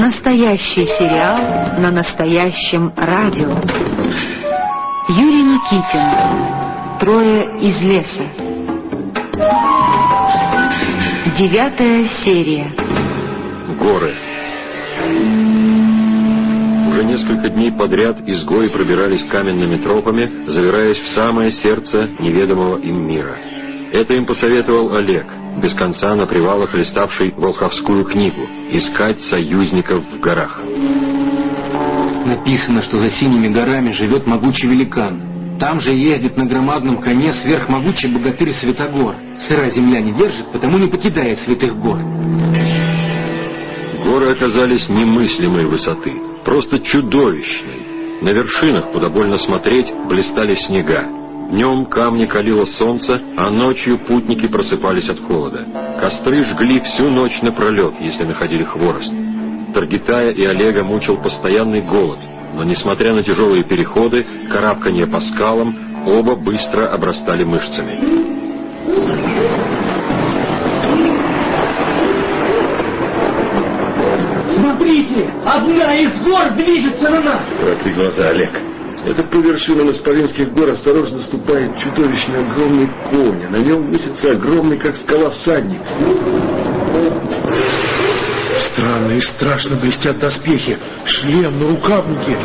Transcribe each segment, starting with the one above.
Настоящий сериал на настоящем радио. Юрий Никитин. Трое из леса. Девятая серия. Горы. Уже несколько дней подряд изгои пробирались каменными тропами, завираясь в самое сердце неведомого им мира. Это им посоветовал Олег, без конца на привалах листавший Волховскую книгу «Искать союзников в горах». Написано, что за синими горами живет могучий великан. Там же ездит на громадном коне сверхмогучий богатырь Святогор. Сыра земля не держит, потому не покидает святых гор. Горы оказались немыслимой высоты, просто чудовищной. На вершинах, куда больно смотреть, блистали снега. Днем камни калило солнце, а ночью путники просыпались от холода. Костры жгли всю ночь напролет, если находили хворост. Таргитая и Олега мучил постоянный голод, но, несмотря на тяжелые переходы, карабканье по скалам, оба быстро обрастали мышцами. Смотрите, одна из гор движется на нас. Глаза, Олег. Это по вершинам Исполинских гор осторожно ступает чудовищный огромный конь, а на нем высится огромный, как скала, всадник. Странно и страшно блестят доспехи, шлем, на рукавнике.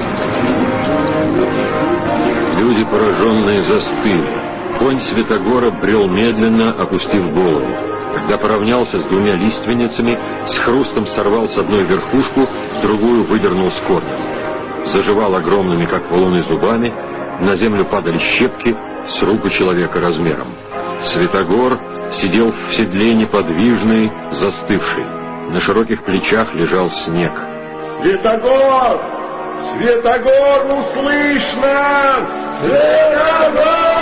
Люди, пораженные, застыли. Конь Святогора брел медленно, опустив голову. Когда поравнялся с двумя лиственницами, с хрустом сорвал с одной верхушку, другую выдернул с корнем. Заживал огромными, как валуны, зубами, на землю падали щепки с руку человека размером. Святогор сидел в седле неподвижный, застывший. На широких плечах лежал снег. Светогор! Светогор, услышь нас! Светогор!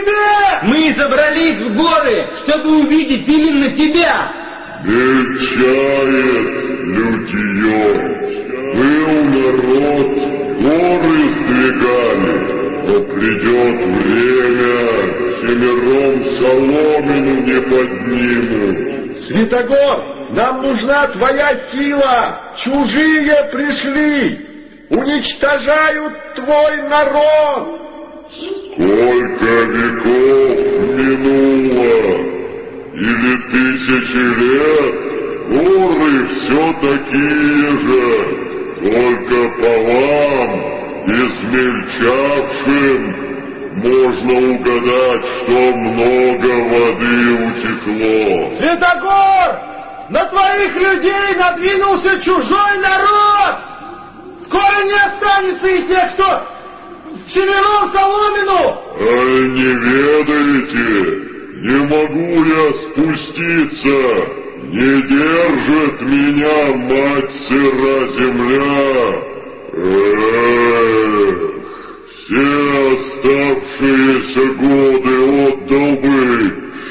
Тебе. Мы забрались в горы, чтобы увидеть именно тебя. Мельчает лютье. Был народ, горы сдвигали, но придет время, семером соломину не поднимут. Святогор, нам нужна твоя сила! Чужие пришли! Уничтожают твой народ! Сколько веков минуло! Или тысячи лет, горы все такие же, только по вам, измельчавшим, можно угадать, что много воды утекло. Святогор, на твоих людей надвинулся чужой народ. Скоро не останется и тех, кто семером соломину. Ай, не ведаете, не могу я спуститься, не держит меня мать сыра земля. Эх, все оставшиеся годы отдал бы,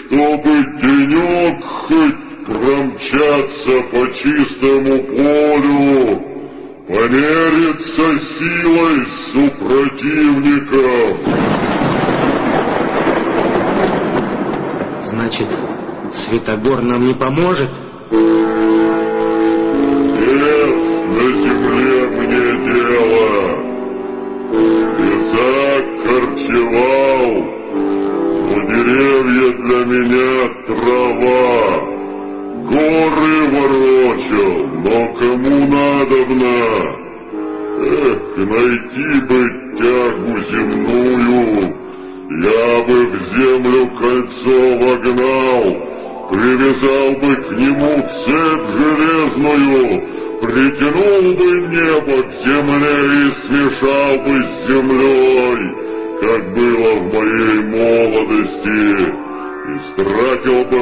чтобы денек хоть промчаться по чистому полю, помериться силой с супротивником. Значит, Святогор нам не поможет? Нет на земле мне дело. Лесак корчевал, но деревья для меня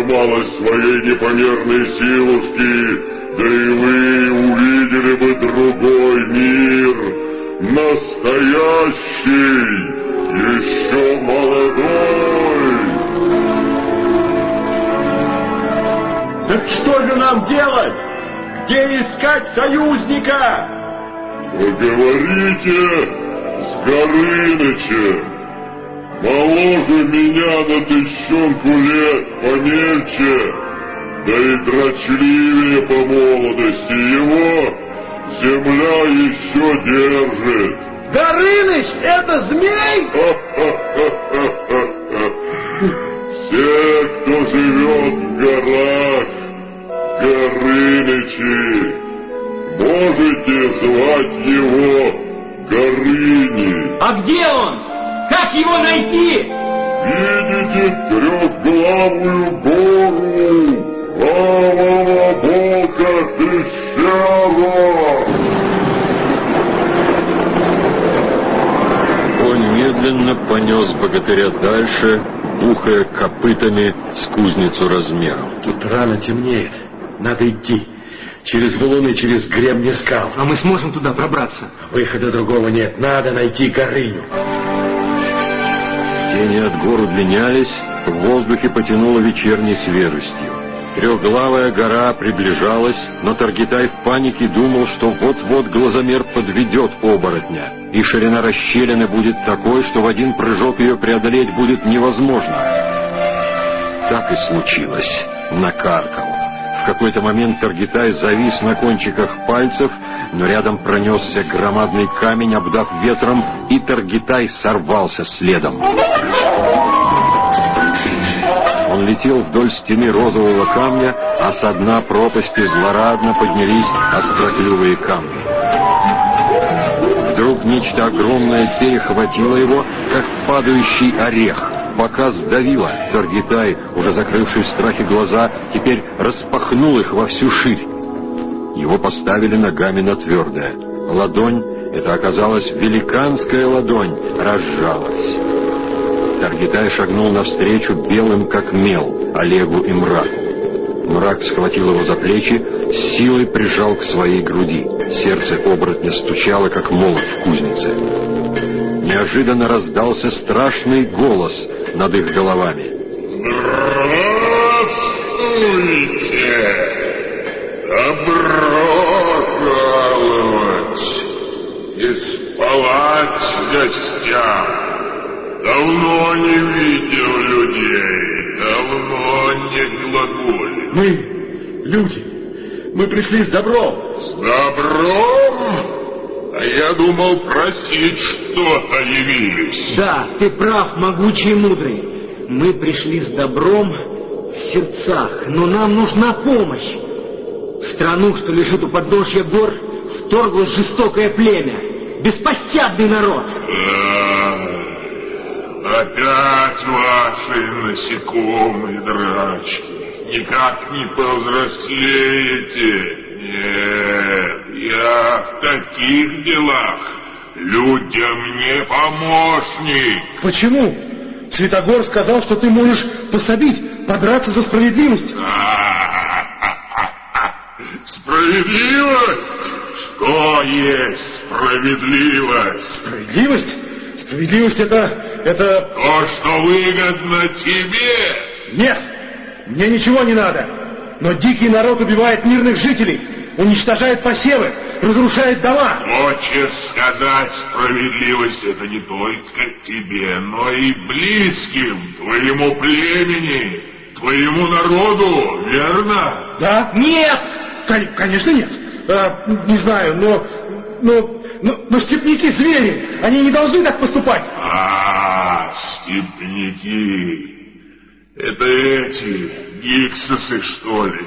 малость своей непомерной силушки, да и вы увидели бы другой мир, настоящий, еще молодой. Так что же нам делать? где искать союзника? Поговорите с Горынычем. Моложе меня на тысячонку лет, помельче, да и дрочливее по молодости его земля еще держит. Горыныч, это змей? Все, кто живет в горах, Горынычи, можете звать его Горыни. А где он? Как его найти? Видите трехглавую гору? Правого бока пещера! медленно понес богатыря дальше, ухая копытами с кузницу размером. Тут рано темнеет. Надо идти. Через валуны, через гребни скал. А мы сможем туда пробраться? Выхода другого нет. Надо найти Горыню. Тени от гор удлинялись, в воздухе потянуло вечерней свежестью. Трехглавая гора приближалась, но Таргитай в панике думал, что вот-вот глазомер подведет оборотня, и ширина расщелины будет такой, что в один прыжок ее преодолеть будет невозможно. Так и случилось. Накаркал. Какой-то момент Таргитай завис на кончиках пальцев, но рядом пронесся громадный камень, обдав ветром, и Таргитай сорвался следом. Он летел вдоль стены розового камня, а со дна пропасти злорадно поднялись остроклювые камни. Вдруг нечто огромное перехватило его, как падающий орех. Пока сдавило, Таргитай, уже закрывший в страхе глаза, теперь распахнул их во всю ширь. Его поставили ногами на твердое. Ладонь, это оказалась великанская ладонь, разжалась. Таргитай шагнул навстречу белым, как мел, Олегу и Мраку. Мрак схватил его за плечи, силой прижал к своей груди. Сердце оборотня стучало, как молот в кузнице. Неожиданно раздался страшный голос над их головами. «Здравствуйте! Добро жаловать! И спалать гостям!» Давно не видел людей, давно не глаголил. Мы люди. Мы пришли с добром. С добром? А я думал просить что-то явились. Да, ты прав, могучий и мудрый. Мы пришли с добром в сердцах, но нам нужна помощь. В страну, что лежит у подножья гор, вторглось жестокое племя, беспощадный народ. Да. Опять ваши насекомые драчки. Никак не повзрослеете. Нет, я в таких делах людям не помощник. Почему? Цветогор сказал, что ты можешь пособить, подраться за справедливость. Справедливость? Что есть справедливость? Справедливость? Справедливость это... это... То, что выгодно тебе. Нет, мне ничего не надо. Но дикий народ убивает мирных жителей, уничтожает посевы, разрушает дома. Хочешь сказать, справедливость это не только тебе, но и близким, твоему племени, твоему народу, верно? Да? Нет! Кон- конечно нет. А, не знаю, но но, но, но степники звери, они не должны так поступать. А, степники. Это эти гиксосы, что ли?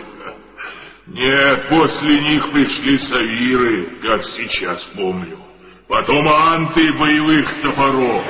Нет, после них пришли савиры, как сейчас помню. Потом анты боевых топоров.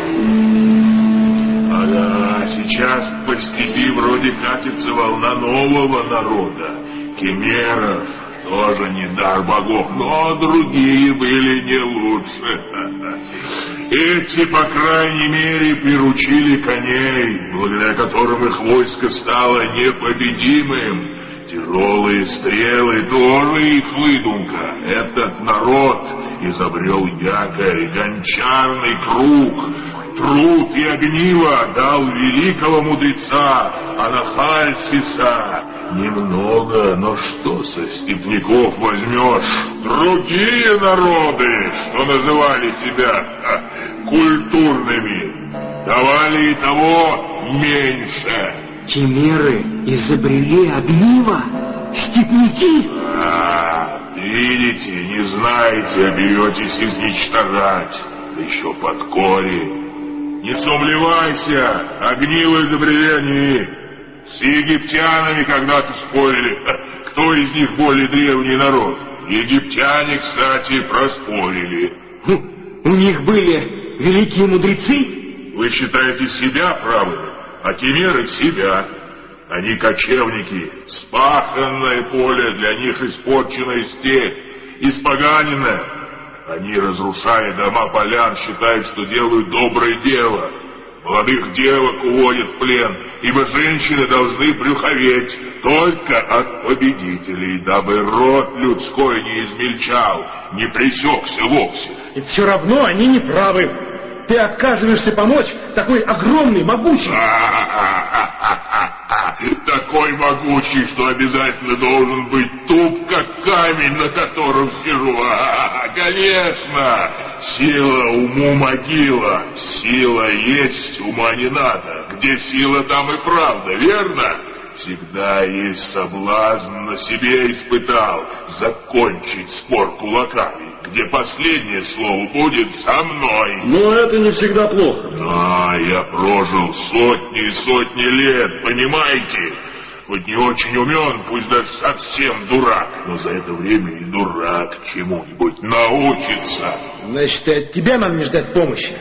Ага, сейчас по степи вроде катится волна нового народа. Кемеров, тоже не дар богов, но другие были не лучше. Эти, по крайней мере, приручили коней, благодаря которым их войско стало непобедимым. Тяжелые стрелы тоже их выдумка. Этот народ изобрел якорь, гончарный круг, Труд и огниво дал великого мудреца Анахальсиса, Немного, но что со степняков возьмешь? Другие народы, что называли себя ха, культурными, давали и того меньше. Кемеры изобрели огниво? Степняки? А, видите, не знаете, а беретесь изничтожать, да еще под корень. Не сомневайся, огниво изобрели они. С египтянами когда-то спорили, кто из них более древний народ. Египтяне, кстати, проспорили. Хм, у них были великие мудрецы? Вы считаете себя правыми, а кемеры себя. Они кочевники, спаханное поле для них испорченная степь, испоганенная. Они, разрушая дома полян, считают, что делают доброе дело. Молодых девок уводят в плен, ибо женщины должны брюховеть только от победителей, дабы род людской не измельчал, не пресекся вовсе. И все равно они не правы. Ты отказываешься помочь такой огромный, могучий. Такой могучий, что обязательно должен быть туп, как камень, на котором сижу. Конечно, сила уму могила, сила есть, ума не надо. Где сила, там и правда, верно? Всегда есть соблазн, на себе испытал, закончить спор кулаками, где последнее слово будет со мной. Но это не всегда плохо. Да, я прожил сотни и сотни лет, понимаете? Хоть не очень умен, пусть даже совсем дурак, но за это время и дурак чему-нибудь научится. Значит, и от тебя нам не ждать помощи.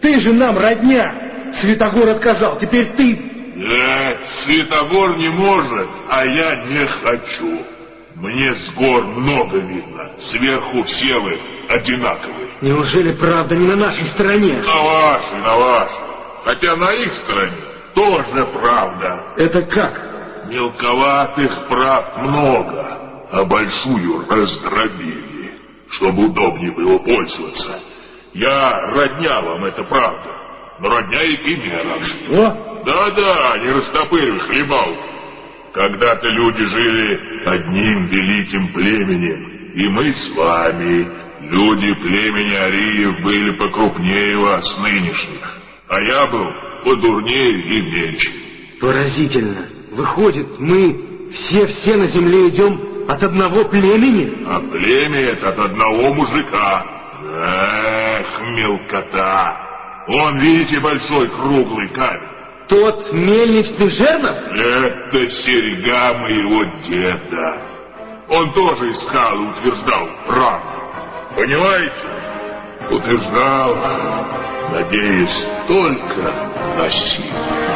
Ты же нам родня. Святогор отказал, теперь ты нет, Светогор не может, а я не хочу. Мне с гор много видно. Сверху все вы одинаковые. Неужели правда не на нашей стороне? На вашей, на вашей. Хотя на их стороне тоже правда. Это как? Мелковатых прав много, а большую раздробили, чтобы удобнее было пользоваться. Я родня вам, это правда. Но родня и Кемера. Что? Да-да, не растопырь хлебал. Когда-то люди жили одним великим племенем, и мы с вами, люди племени Ариев, были покрупнее вас нынешних, а я был подурнее и меньше. Поразительно. Выходит, мы все-все на земле идем от одного племени? А племя это от одного мужика. Эх, мелкота! Он, видите, большой круглый камень. Тот мельничный жернов? Это серьга моего деда. Он тоже искал и утверждал правду. Понимаете? Утверждал, надеясь только на силу.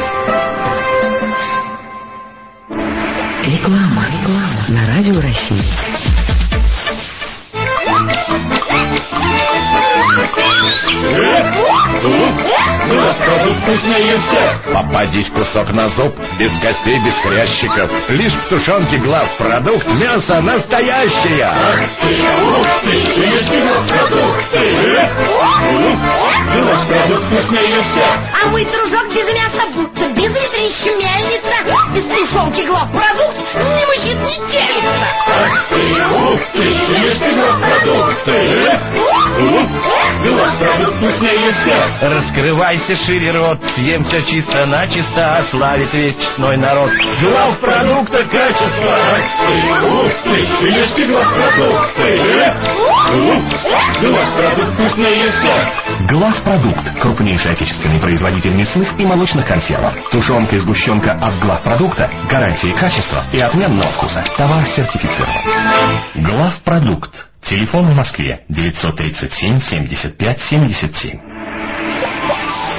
Реклама. Реклама. На радио России. Вкуснее всех. Попадись кусок на зуб, без костей, без хрящиков. Лишь в тушенке глав продукт, мясо настоящее. Ах ты, ух ты, лишь продукты. Главпродукт вкуснее всех. А мой дружок без мяса будто без ветрища мельница. Без тушенки главпродукт не мужчит, не телится. Ах ты, ух ты, лишь продукты. Главпродукт вкуснее всех. Раскрывайся шире рот, съем все чисто начисто, а славит весь честной народ. Глав продукта качества. Ух ты, ух ты, ешьте глав продукты. Главпродукт вкусное все. Главпродукт – крупнейший отечественный производитель мясных и молочных консервов. Тушенка и сгущенка от Главпродукта, гарантии качества и отменного вкуса. Товар сертифицирован. Главпродукт. Телефон в Москве 937 75 77.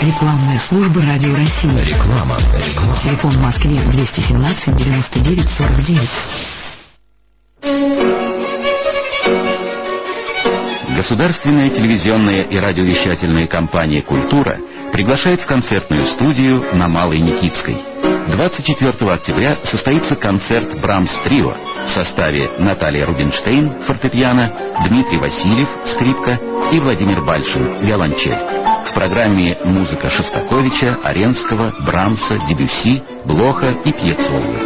Рекламная служба Радио России. Реклама. Реклама. Телефон в Москве 217 99 49. Государственная телевизионная и радиовещательная компания «Культура» приглашает в концертную студию на Малой Никитской. 24 октября состоится концерт «Брамс Трио» в составе Наталья Рубинштейн, фортепиано, Дмитрий Васильев, скрипка и Владимир Бальшин, виолончель. В программе музыка Шостаковича, Аренского, Брамса, Дебюсси, Блоха и Пьецоллы.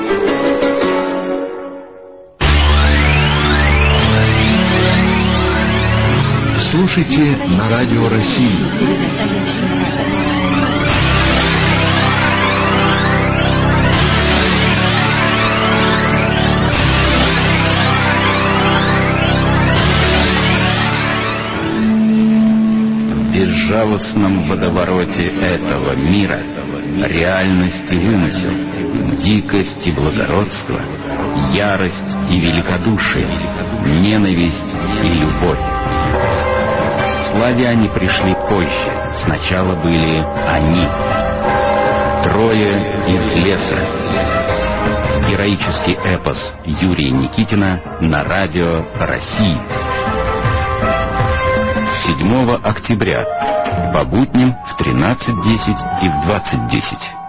Слушайте на Радио России. Безжалостном водовороте этого мира реальность и вымысел, дикость и ярость и великодушие, ненависть и любовь. Славяне пришли позже. Сначала были они. Трое из леса. Героический эпос Юрия Никитина на радио России. 7 октября. По будням в 13.10 и в 20.10.